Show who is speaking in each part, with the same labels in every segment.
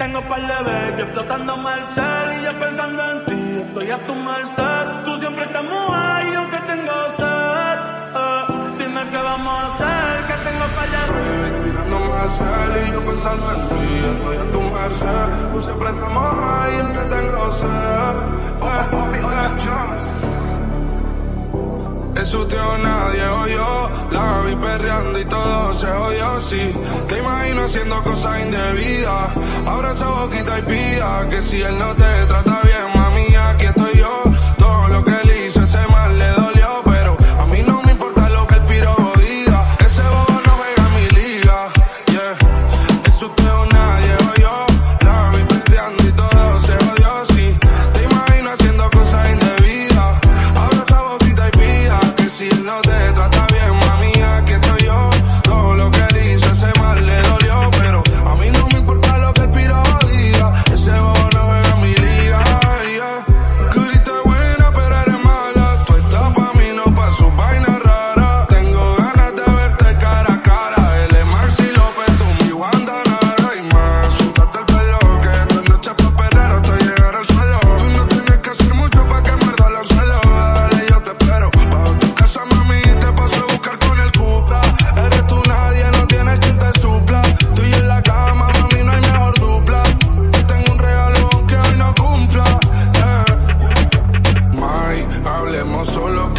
Speaker 1: Tengo par de baby explotándome el cel y yo pensando en ti, estoy a tu merced. Tú siempre estás ahí aunque tengo sed. Eh, dime qué vamos a hacer, que tengo para allá.
Speaker 2: Mirándome el cel y yo pensando en ti, estoy a tu merced. Tú siempre estamos ahí aunque tengo sed. Eh, eh. Eso tío nadie oyó, te imagino haciendo cosas indebidas. Ahora esa boquita y pida que si él no te trata bien, mami, aquí estoy yo. Todo lo que él hizo, ese mal le dolió, pero a mí no me importa lo que el pirobo diga. Ese bobo no juega mi liga, yeah. Eso usted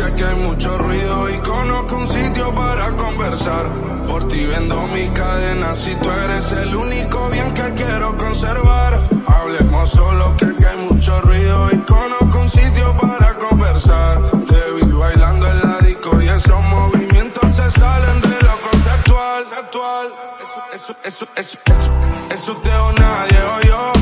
Speaker 2: porque aquí hay mucho ruido y conozco un sitio para conversar. Por ti vendo mi cadena si tú eres el único bien que quiero conservar. Hablemos solo que aquí hay mucho ruido y conozco un sitio para conversar. Te vi bailando en la disco y esos movimientos se salen de lo conceptual. Eso, eso, eso, eso, eso, eso, eso te o nadie o yo.